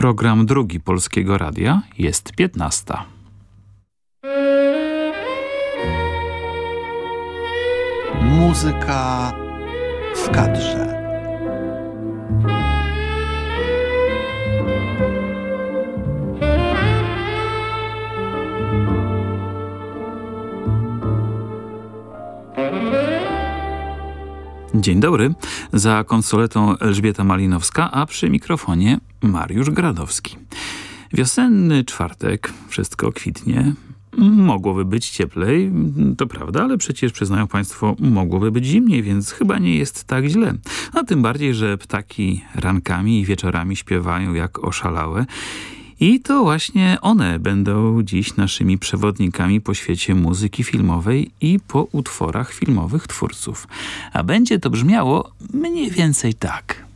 Program drugi Polskiego Radia jest 15. Muzyka w kadrze. Dzień dobry, za konsoletą Elżbieta Malinowska, a przy mikrofonie Mariusz Gradowski. Wiosenny czwartek, wszystko kwitnie, Mogłoby być cieplej, to prawda, ale przecież przyznają Państwo, mogłoby być zimniej, więc chyba nie jest tak źle. A tym bardziej, że ptaki rankami i wieczorami śpiewają jak oszalałe i to właśnie one będą dziś naszymi przewodnikami po świecie muzyki filmowej i po utworach filmowych twórców. A będzie to brzmiało mniej więcej tak.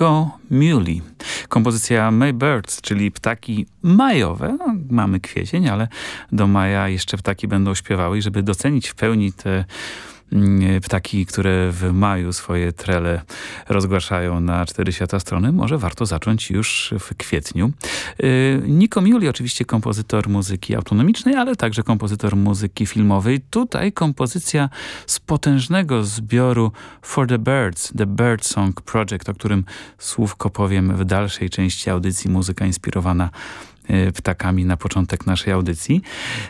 Nico Muley. Kompozycja May Birds, czyli ptaki majowe. No, mamy kwiecień, ale do maja jeszcze ptaki będą śpiewały i żeby docenić w pełni te ptaki, które w maju swoje trele rozgłaszają na cztery świata strony, może warto zacząć już w kwietniu. Y, Nico Miuli oczywiście kompozytor muzyki autonomicznej, ale także kompozytor muzyki filmowej. Tutaj kompozycja z potężnego zbioru For the Birds, The Bird Song Project, o którym słówko powiem w dalszej części audycji Muzyka inspirowana ptakami na początek naszej audycji.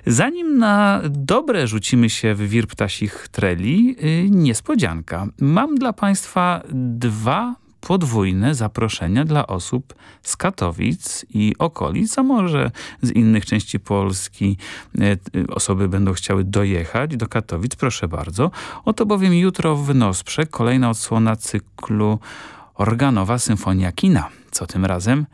Zanim na dobre rzucimy się w wir ptasich treli, e, niespodzianka. Mam dla Państwa dwa podwójne zaproszenia dla osób z Katowic i okolic, a może z innych części Polski e, osoby będą chciały dojechać do Katowic, proszę bardzo. Oto bowiem jutro w Nosprze kolejna odsłona cyklu Organowa Symfonia Kina. Co tym razem?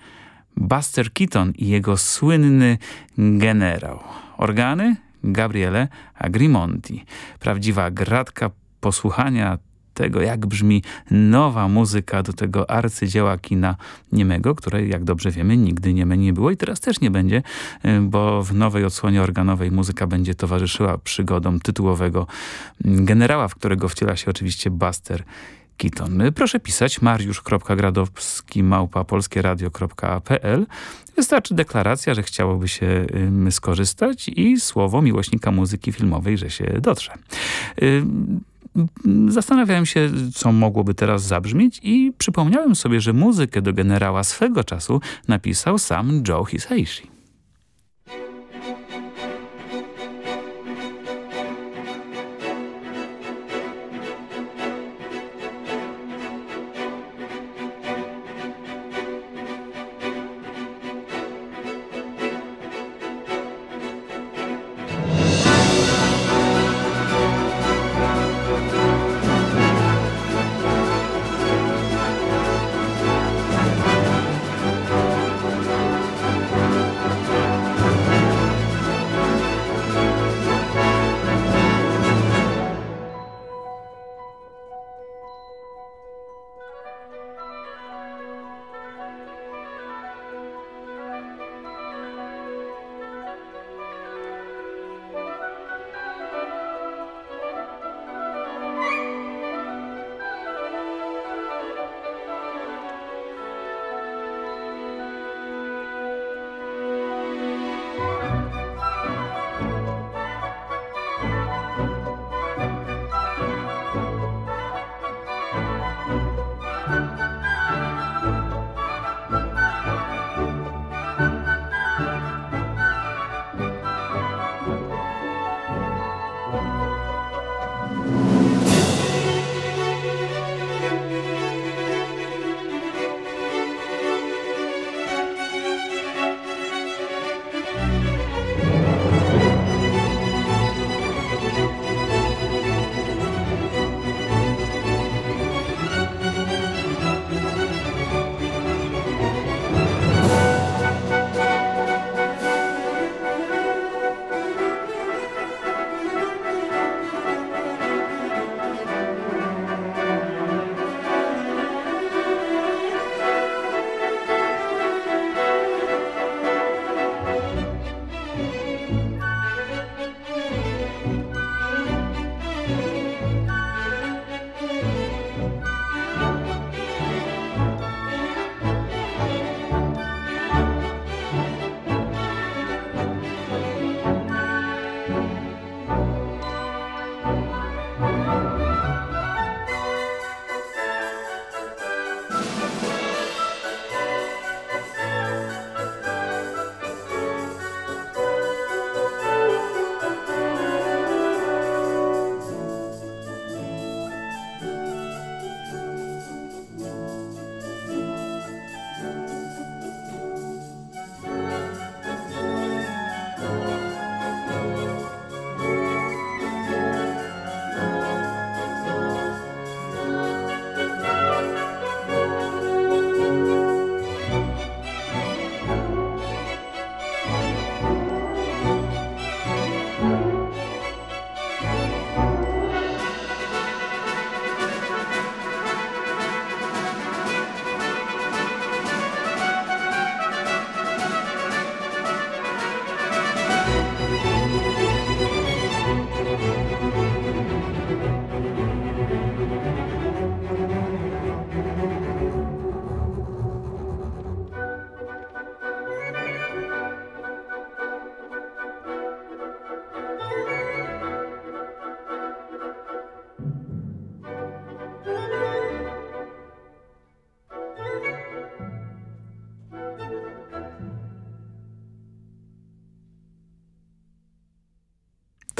Buster Keaton i jego słynny generał. Organy? Gabriele Agrimonti. Prawdziwa gratka posłuchania tego, jak brzmi nowa muzyka do tego arcydzieła kina niemego, które, jak dobrze wiemy, nigdy nieme nie było i teraz też nie będzie, y, bo w nowej odsłonie organowej muzyka będzie towarzyszyła przygodom tytułowego generała, w którego wciela się oczywiście Buster Keaton. Proszę pisać mariusz.gradowski małpa polskieradio.pl Wystarczy deklaracja, że chciałoby się skorzystać i słowo miłośnika muzyki filmowej, że się dotrze. Zastanawiałem się, co mogłoby teraz zabrzmieć i przypomniałem sobie, że muzykę do generała swego czasu napisał sam Joe Hisaishi.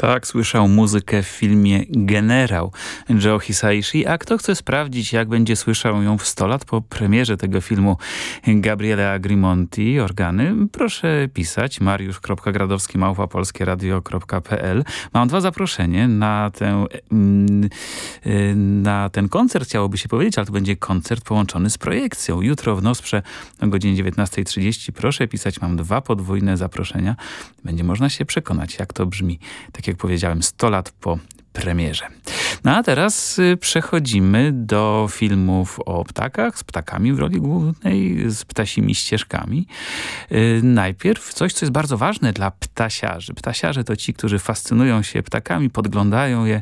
Tak, słyszał muzykę w filmie Generał Joe Hisaishi, a kto chce sprawdzić, jak będzie słyszał ją w 100 lat po premierze tego filmu Gabriele Agrimonti, organy, proszę pisać mariusz.gradowski małpapolskieradio.pl Mam dwa zaproszenia na, mm, y, na ten koncert, chciałoby się powiedzieć, ale to będzie koncert połączony z projekcją. Jutro w Nosprze o godzinie 19.30 proszę pisać, mam dwa podwójne zaproszenia. Będzie można się przekonać, jak to brzmi. Tak jak powiedziałem, 100 lat po premierze. No a teraz y, przechodzimy do filmów o ptakach, z ptakami w roli głównej, z ptasimi ścieżkami. Y, najpierw coś, co jest bardzo ważne dla ptasiarzy. Ptasiarze to ci, którzy fascynują się ptakami, podglądają je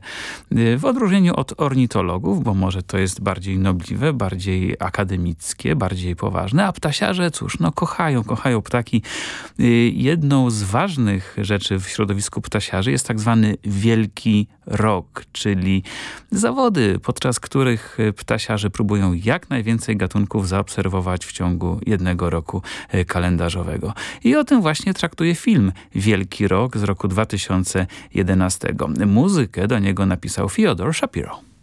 y, w odróżnieniu od ornitologów, bo może to jest bardziej nobliwe, bardziej akademickie, bardziej poważne, a ptasiarze, cóż, no kochają, kochają ptaki. Jedną z ważnych rzeczy w środowisku ptasiarzy jest tak zwany wielki rok, czyli zawody, podczas których ptasiarze próbują jak najwięcej gatunków zaobserwować w ciągu jednego roku e, kalendarzowego. I o tym właśnie traktuje film Wielki Rok z roku 2011. Muzykę do niego napisał Fyodor Shapiro.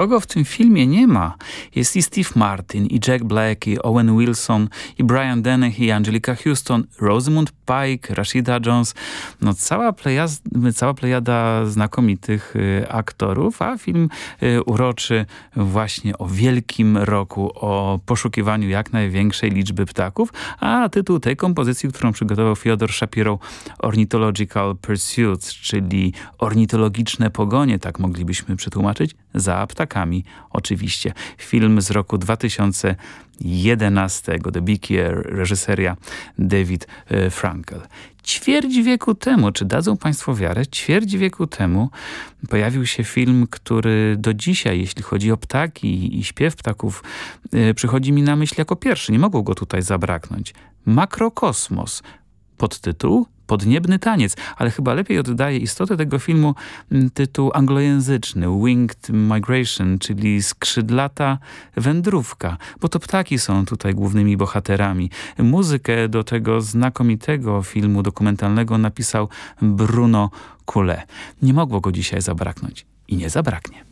Kogo w tym filmie nie ma? Jest i Steve Martin, i Jack Black, i Owen Wilson, i Brian Dennehy, i Angelica Houston, Rosamund Pike, Rashida Jones. No cała, plejada, cała plejada znakomitych y, aktorów, a film y, uroczy właśnie o wielkim roku, o poszukiwaniu jak największej liczby ptaków, a tytuł tej kompozycji, którą przygotował Fyodor Shapiro, Ornithological Pursuits, czyli ornitologiczne pogonie, tak moglibyśmy przetłumaczyć, za ptakami oczywiście. Film z roku 2011, The Big Year, reżyseria David e, Frankel. Ćwierć wieku temu, czy dadzą Państwo wiarę, ćwierć wieku temu pojawił się film, który do dzisiaj, jeśli chodzi o ptaki i śpiew ptaków, e, przychodzi mi na myśl jako pierwszy. Nie mogło go tutaj zabraknąć. Makrokosmos. Podtytuł podniebny taniec, ale chyba lepiej oddaje istotę tego filmu mm, tytuł anglojęzyczny Winged Migration, czyli skrzydlata wędrówka, bo to ptaki są tutaj głównymi bohaterami. Muzykę do tego znakomitego filmu dokumentalnego napisał Bruno Kule. Nie mogło go dzisiaj zabraknąć i nie zabraknie.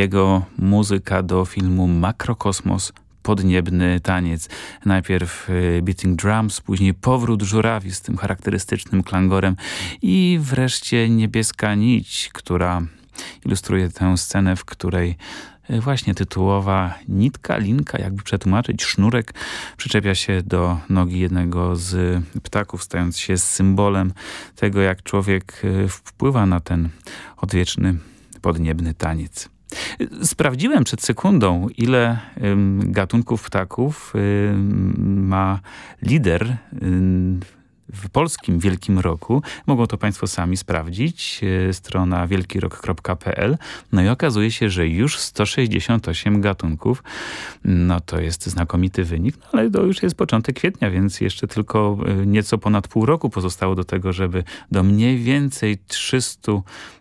Jego muzyka do filmu Makrokosmos podniebny taniec. Najpierw y, beating drums, później powrót żurawi z tym charakterystycznym klangorem i wreszcie niebieska nić, która ilustruje tę scenę, w której y, właśnie tytułowa nitka, linka, jakby przetłumaczyć, sznurek przyczepia się do nogi jednego z ptaków, stając się symbolem tego, jak człowiek y, wpływa na ten odwieczny, podniebny taniec. Sprawdziłem przed sekundą, ile gatunków ptaków ma lider w polskim Wielkim Roku. Mogą to Państwo sami sprawdzić. E, strona wielkirok.pl. No i okazuje się, że już 168 gatunków. No to jest znakomity wynik, no ale to już jest początek kwietnia, więc jeszcze tylko e, nieco ponad pół roku pozostało do tego, żeby do mniej więcej 300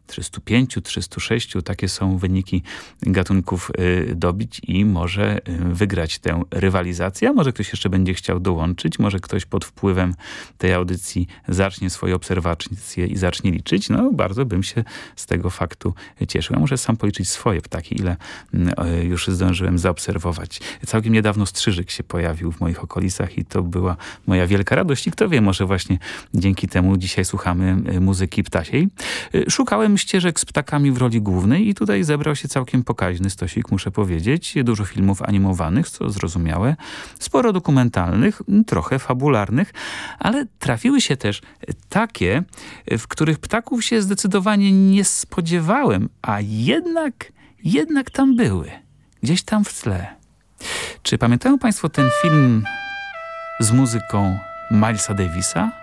305, 306, takie są wyniki gatunków y, dobić i może y, wygrać tę rywalizację. A może ktoś jeszcze będzie chciał dołączyć, może ktoś pod wpływem tej audycji zacznie swoje obserwacje i zacznie liczyć. No bardzo bym się z tego faktu cieszył. Ja muszę sam policzyć swoje ptaki, ile y, już zdążyłem zaobserwować. Całkiem niedawno strzyżyk się pojawił w moich okolicach i to była moja wielka radość i kto wie, może właśnie dzięki temu dzisiaj słuchamy muzyki ptasiej. Szukałem ścieżek z ptakami w roli głównej i tutaj zebrał się całkiem pokaźny stosik, muszę powiedzieć. Dużo filmów animowanych, co zrozumiałe, sporo dokumentalnych, trochę fabularnych, ale trafiły się też takie, w których ptaków się zdecydowanie nie spodziewałem, a jednak, jednak tam były. Gdzieś tam w tle. Czy pamiętają Państwo ten film z muzyką Milesa Davisa?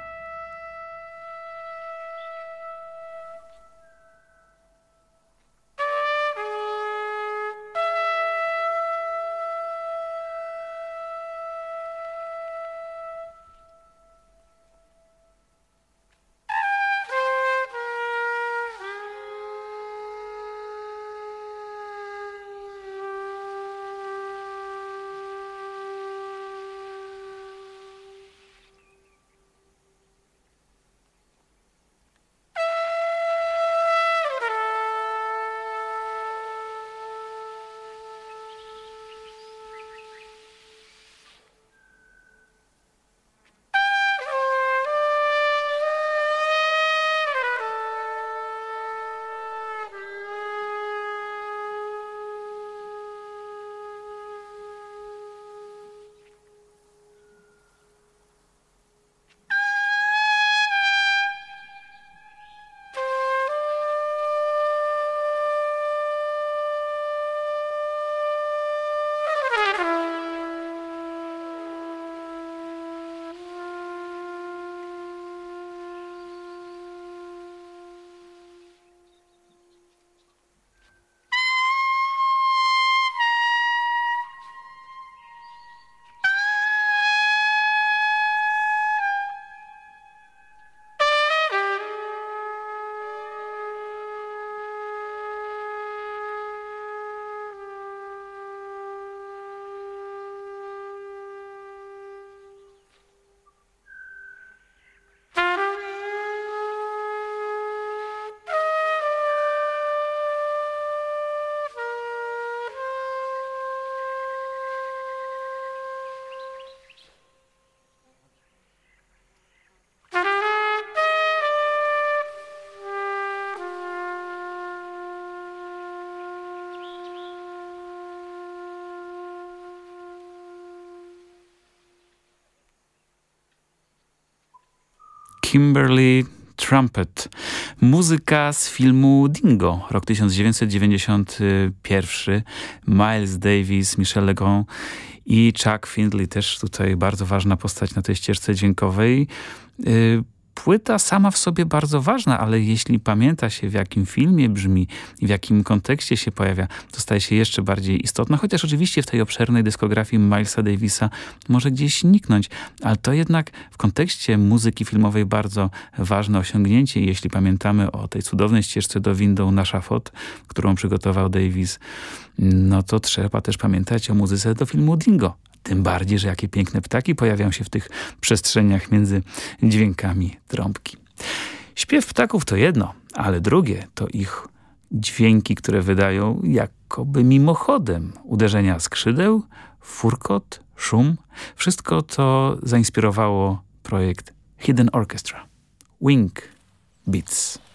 Kimberly Trumpet. Muzyka z filmu Dingo, rok 1991. Miles Davis, Michel Legrand i Chuck Findlay, też tutaj bardzo ważna postać na tej ścieżce dźwiękowej. Płyta sama w sobie bardzo ważna, ale jeśli pamięta się w jakim filmie brzmi i w jakim kontekście się pojawia, to staje się jeszcze bardziej istotna, chociaż oczywiście w tej obszernej dyskografii Milesa Davisa może gdzieś niknąć, ale to jednak w kontekście muzyki filmowej bardzo ważne osiągnięcie, jeśli pamiętamy o tej cudownej ścieżce do windą na szafot, którą przygotował Davis, no to trzeba też pamiętać o muzyce do filmu Dingo. Tym bardziej, że jakie piękne ptaki pojawiają się w tych przestrzeniach między dźwiękami trąbki. Śpiew ptaków to jedno, ale drugie to ich dźwięki, które wydają jakoby mimochodem. Uderzenia skrzydeł, furkot, szum. Wszystko to zainspirowało projekt Hidden Orchestra. Wing Beats.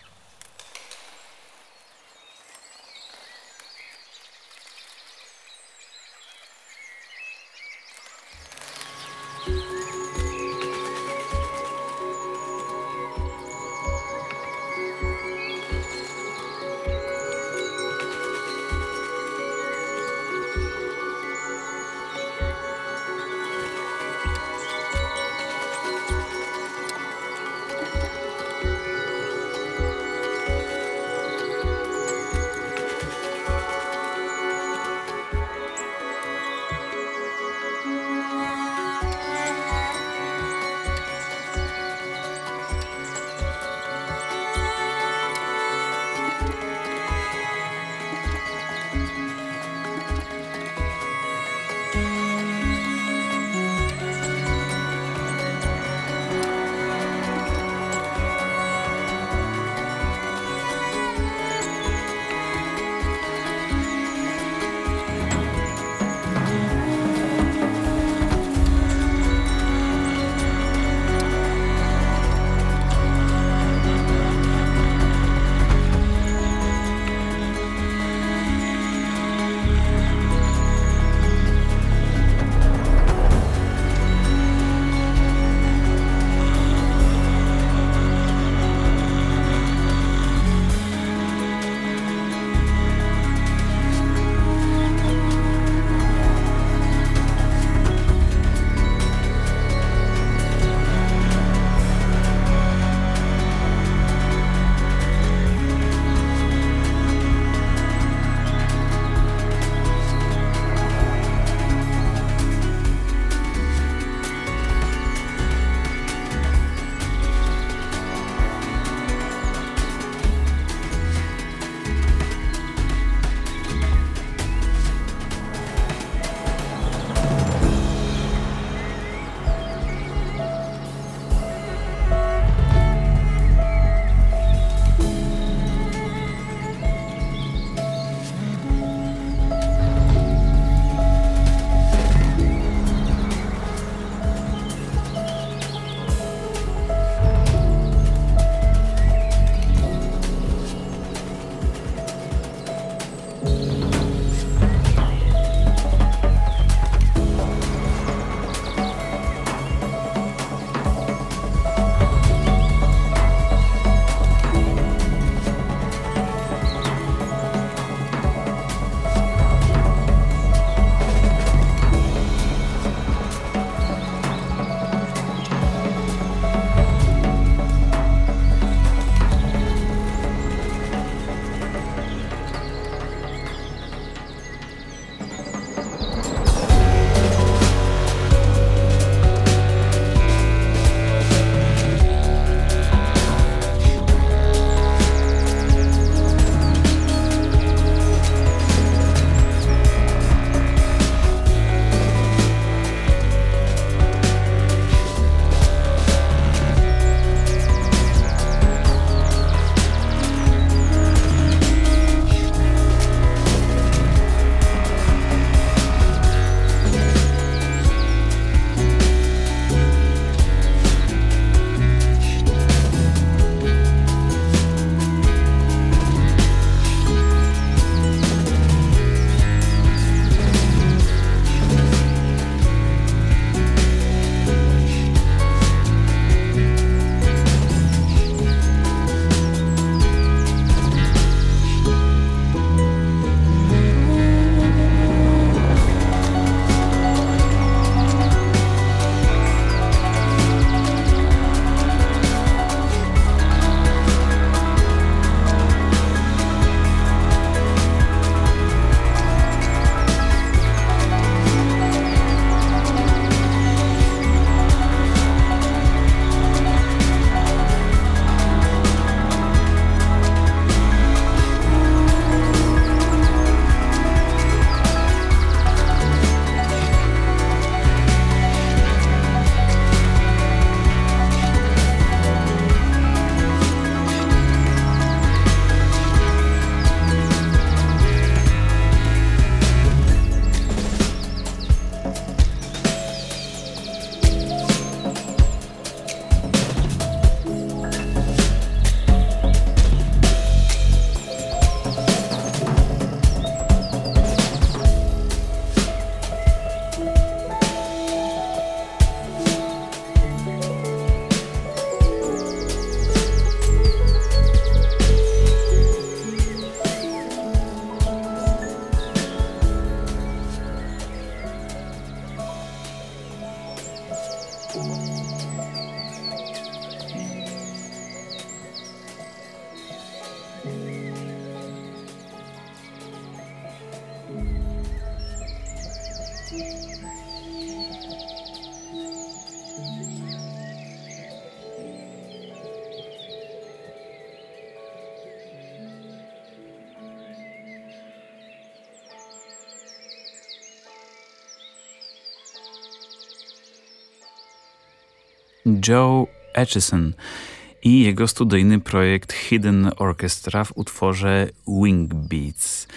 Joe Atchison i jego studyjny projekt Hidden Orchestra w utworze Wing Beats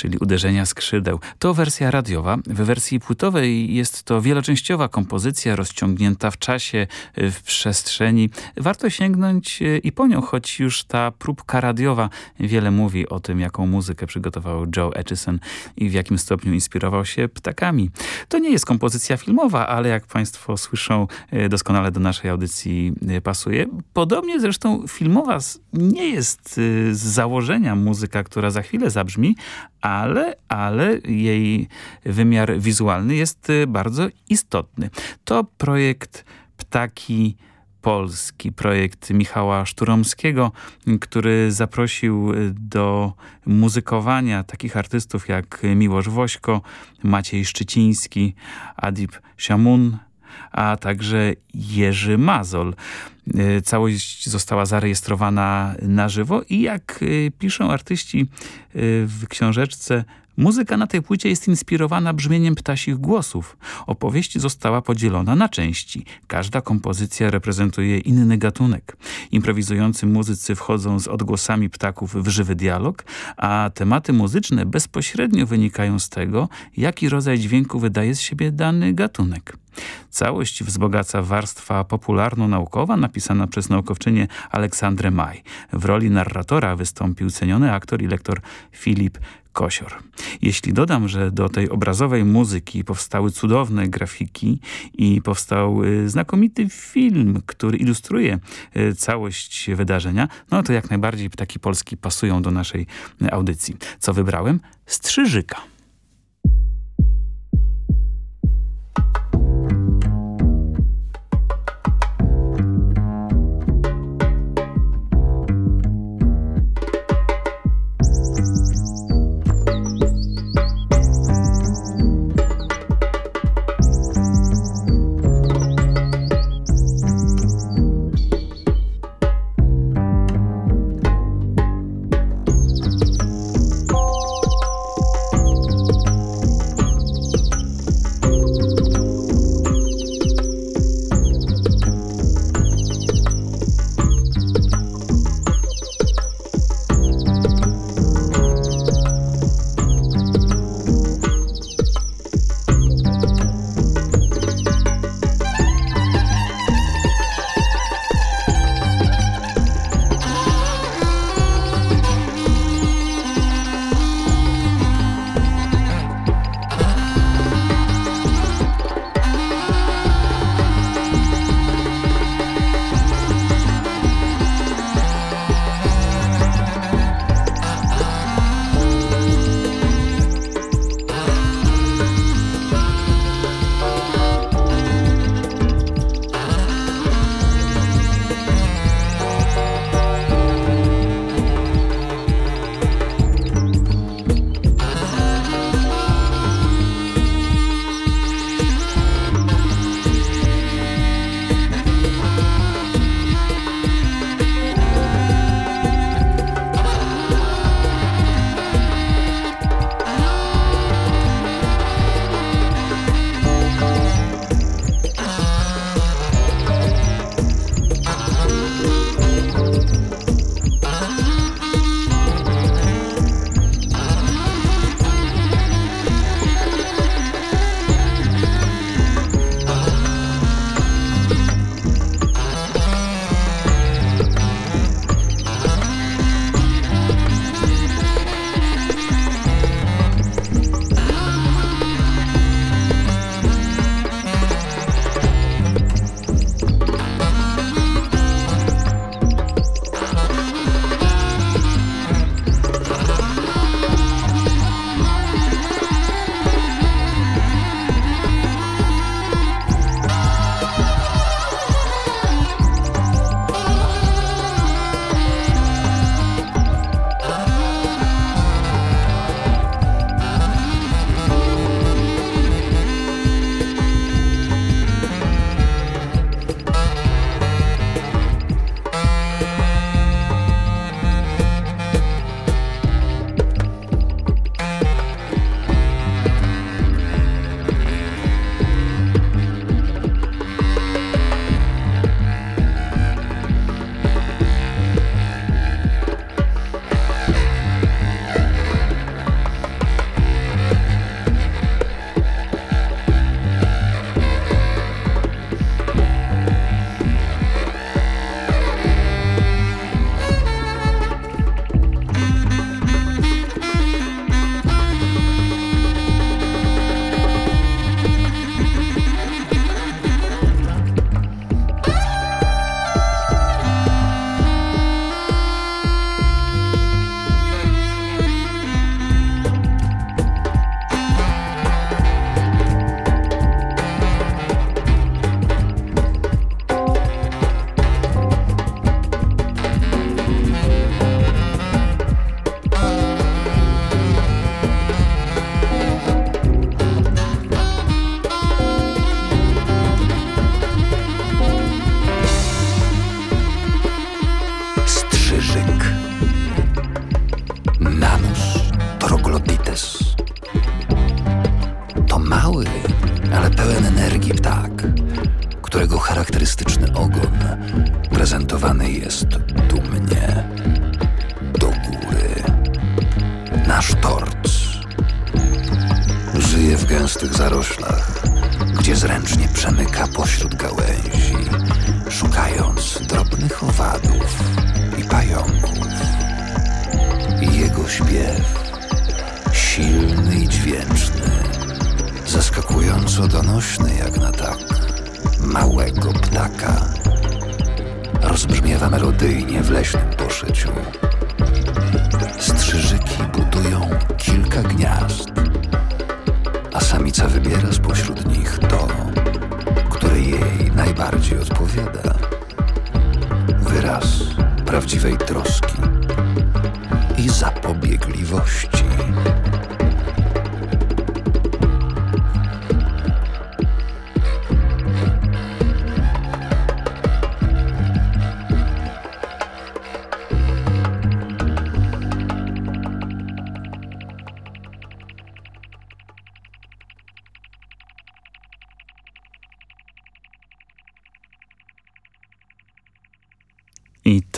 czyli uderzenia skrzydeł. To wersja radiowa. W wersji płytowej jest to wieloczęściowa kompozycja rozciągnięta w czasie, w przestrzeni. Warto sięgnąć e, i po nią, choć już ta próbka radiowa wiele mówi o tym, jaką muzykę przygotował Joe Atchison i w jakim stopniu inspirował się ptakami. To nie jest kompozycja filmowa, ale jak Państwo słyszą, e, doskonale do naszej audycji e, pasuje. Podobnie zresztą filmowa nie jest z założenia muzyka, która za chwilę zabrzmi, ale, ale jej wymiar wizualny jest y, bardzo istotny. To projekt Ptaki Polski, projekt Michała Szturomskiego, który zaprosił y, do muzykowania takich artystów jak Miłosz Wośko, Maciej Szczyciński, Adib Siamun, a także Jerzy Mazol. E, całość została zarejestrowana na żywo i jak e, piszą artyści e, w książeczce, Muzyka na tej płycie jest inspirowana brzmieniem ptasich głosów. Opowieść została podzielona na części. Każda kompozycja reprezentuje inny gatunek. Improwizujący muzycy wchodzą z odgłosami ptaków w żywy dialog, a tematy muzyczne bezpośrednio wynikają z tego, jaki rodzaj dźwięku wydaje z siebie dany gatunek. Całość wzbogaca warstwa popularno-naukowa napisana przez naukowczynię Aleksandrę Maj. W roli narratora wystąpił ceniony aktor i lektor Filip Kosior. Jeśli dodam, że do tej obrazowej muzyki powstały cudowne grafiki i powstał y, znakomity film, który ilustruje y, całość wydarzenia, no to jak najbardziej ptaki polski pasują do naszej audycji. Co wybrałem? Strzyżyka.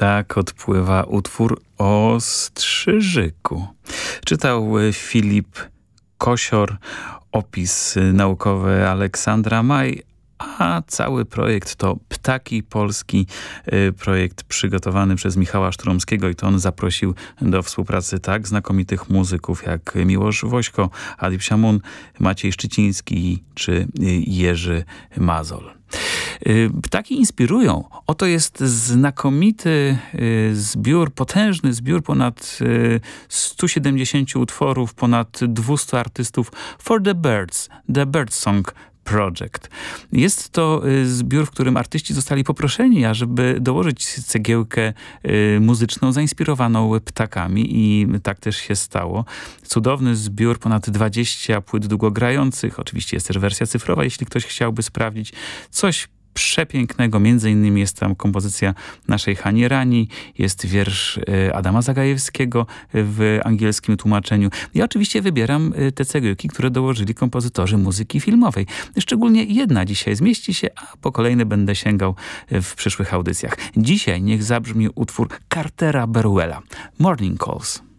Tak odpływa utwór o strzyżyku. Czytał e, Filip Kosior, opis e, naukowy Aleksandra Maj, a cały projekt to Ptaki Polski, e, projekt przygotowany przez Michała Szturomskiego i to on zaprosił do współpracy tak znakomitych muzyków jak Miłosz Wośko, Adip Siamun, Maciej Szczyciński czy Jerzy Mazol. Y, ptaki inspirują. Oto jest znakomity y, zbiór, potężny zbiór ponad 170 y, utworów, ponad 200 artystów For the Birds, The Bird Song Project. Jest to zbiór, w którym artyści zostali poproszeni, ażeby dołożyć cegiełkę muzyczną zainspirowaną ptakami i tak też się stało. Cudowny zbiór, ponad 20 płyt długogrających. Oczywiście jest też wersja cyfrowa, jeśli ktoś chciałby sprawdzić coś przepięknego. Między innymi jest tam kompozycja naszej Hani Rani, jest wiersz e, Adama Zagajewskiego w angielskim tłumaczeniu. Ja oczywiście wybieram e, te cegiełki, które dołożyli kompozytorzy muzyki filmowej. Szczególnie jedna dzisiaj zmieści się, a po kolejne będę sięgał e, w przyszłych audycjach. Dzisiaj niech zabrzmi utwór Cartera Beruela, Morning Calls.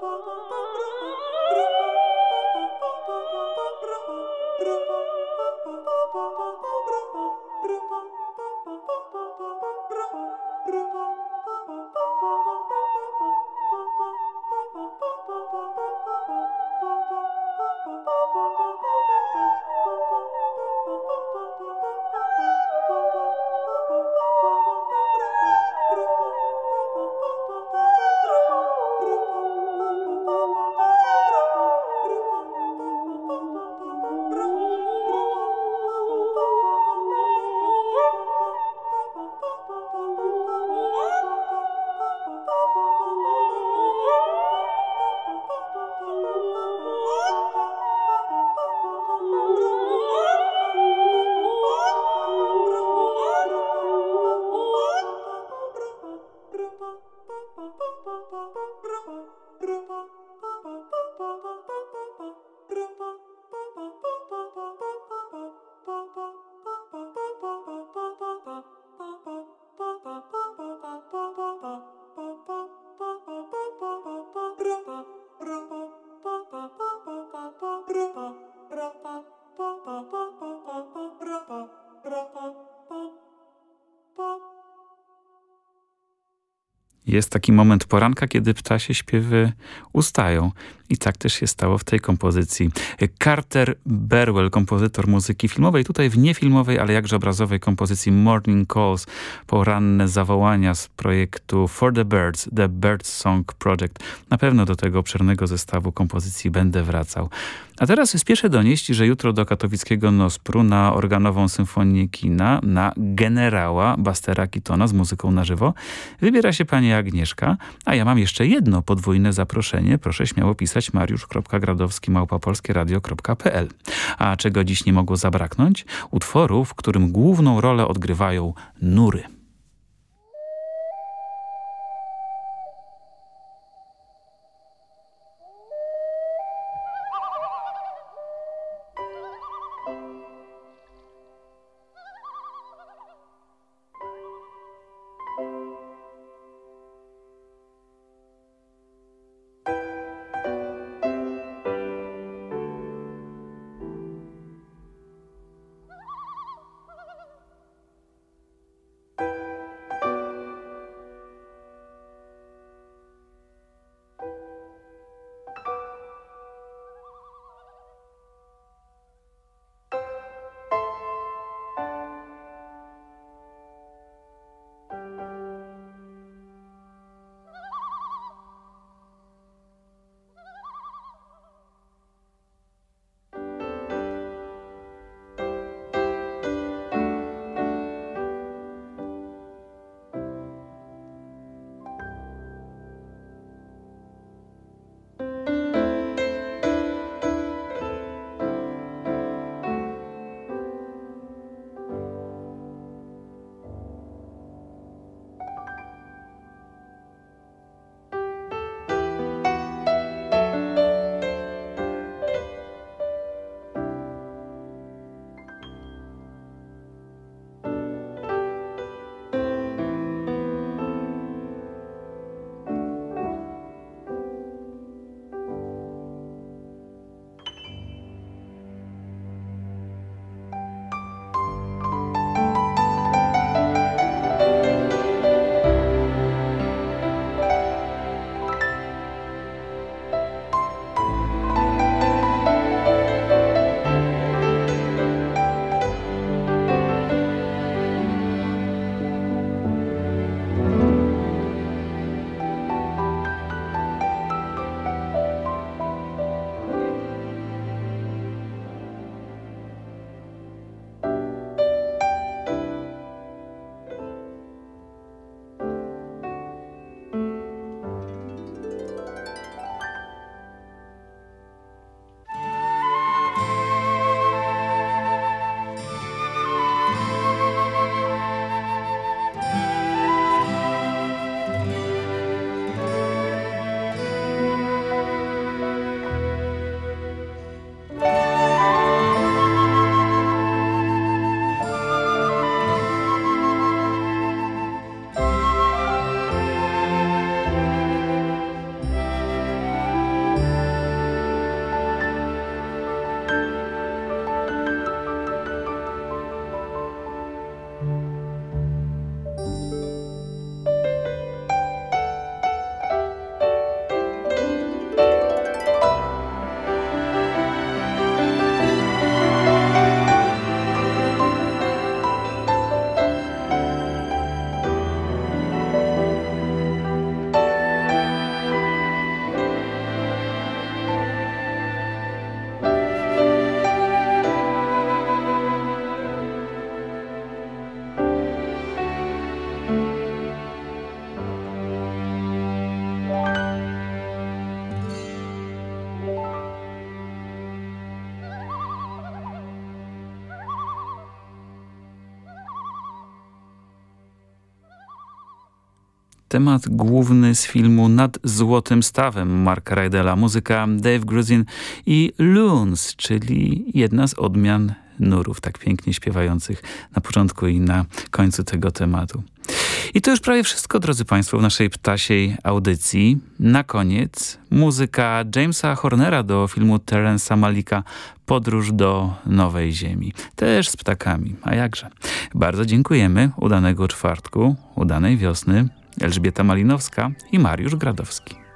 Bye. Jest taki moment poranka, kiedy ptasie śpiewy ustają. I tak też się stało w tej kompozycji. Carter Berwell, kompozytor muzyki filmowej, tutaj w niefilmowej, ale jakże obrazowej kompozycji Morning Calls, poranne zawołania z projektu For the Birds, The Bird Song Project. Na pewno do tego obszernego zestawu kompozycji będę wracał. A teraz spieszę donieść, że jutro do katowickiego Nospru na organową symfonię kina na generała Bastera Kitona z muzyką na żywo wybiera się pani Agnieszka, a ja mam jeszcze jedno podwójne zaproszenie. Proszę śmiało pisać mariusz.gradowski małpapolskieradio.pl A czego dziś nie mogło zabraknąć? Utworu, w którym główną rolę odgrywają nury. Temat główny z filmu Nad Złotym Stawem Marka Rydela, muzyka Dave Gruzin i Loons, czyli jedna z odmian nurów tak pięknie śpiewających na początku i na końcu tego tematu. I to już prawie wszystko, drodzy Państwo, w naszej ptasiej audycji. Na koniec muzyka Jamesa Hornera do filmu Terence'a Malika Podróż do Nowej Ziemi. Też z ptakami, a jakże. Bardzo dziękujemy. Udanego czwartku, udanej wiosny. Elżbieta Malinowska i Mariusz Gradowski.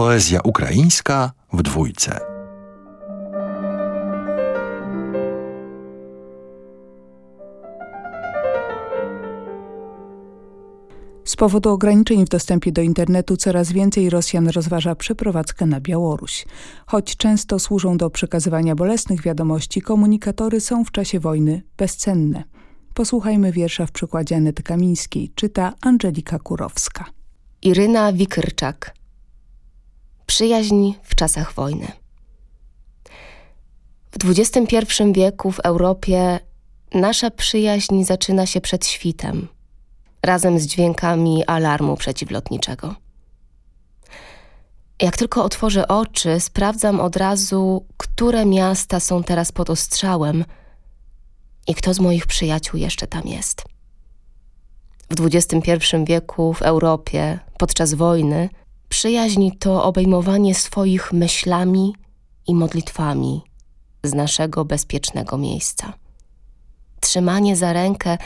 Poezja ukraińska w dwójce. Z powodu ograniczeń w dostępie do internetu coraz więcej Rosjan rozważa przeprowadzkę na Białoruś. Choć często służą do przekazywania bolesnych wiadomości, komunikatory są w czasie wojny bezcenne. Posłuchajmy wiersza w przykładzie Anety Kamińskiej. Czyta Angelika Kurowska. Iryna Wikyrczak Przyjaźń w czasach wojny W XXI wieku w Europie nasza przyjaźń zaczyna się przed świtem – razem z dźwiękami alarmu przeciwlotniczego. Jak tylko otworzę oczy, sprawdzam od razu, które miasta są teraz pod ostrzałem i kto z moich przyjaciół jeszcze tam jest. W XXI wieku w Europie, podczas wojny, przyjaźń to obejmowanie swoich myślami i modlitwami z naszego bezpiecznego miejsca. Trzymanie za rękę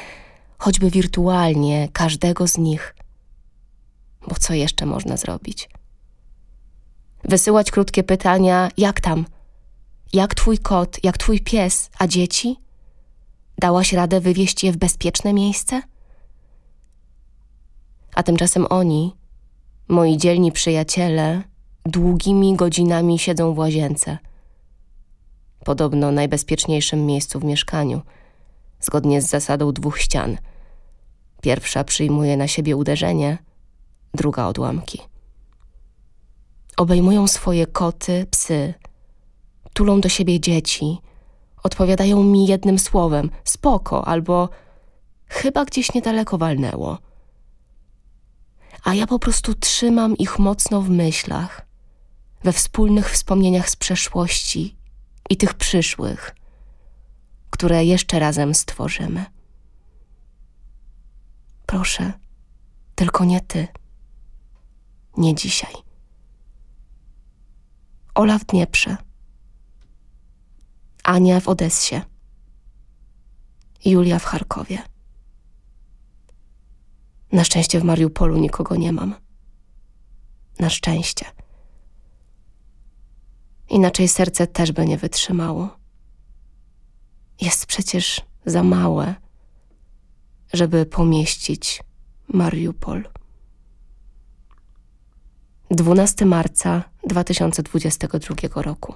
choćby wirtualnie, każdego z nich. Bo co jeszcze można zrobić? Wysyłać krótkie pytania, jak tam? Jak twój kot, jak twój pies, a dzieci? Dałaś radę wywieźć je w bezpieczne miejsce? A tymczasem oni, moi dzielni przyjaciele, długimi godzinami siedzą w łazience. Podobno najbezpieczniejszym miejscu w mieszkaniu, zgodnie z zasadą dwóch ścian – Pierwsza przyjmuje na siebie uderzenie, druga odłamki. Obejmują swoje koty, psy, tulą do siebie dzieci, odpowiadają mi jednym słowem spoko albo chyba gdzieś niedaleko walnęło. A ja po prostu trzymam ich mocno w myślach, we wspólnych wspomnieniach z przeszłości i tych przyszłych, które jeszcze razem stworzymy. Proszę, tylko nie ty. Nie dzisiaj. Ola w Dnieprze. Ania w Odessie. Julia w Charkowie. Na szczęście w Mariupolu nikogo nie mam. Na szczęście. Inaczej serce też by nie wytrzymało. Jest przecież za małe żeby pomieścić Mariupol. 12 marca 2022 roku.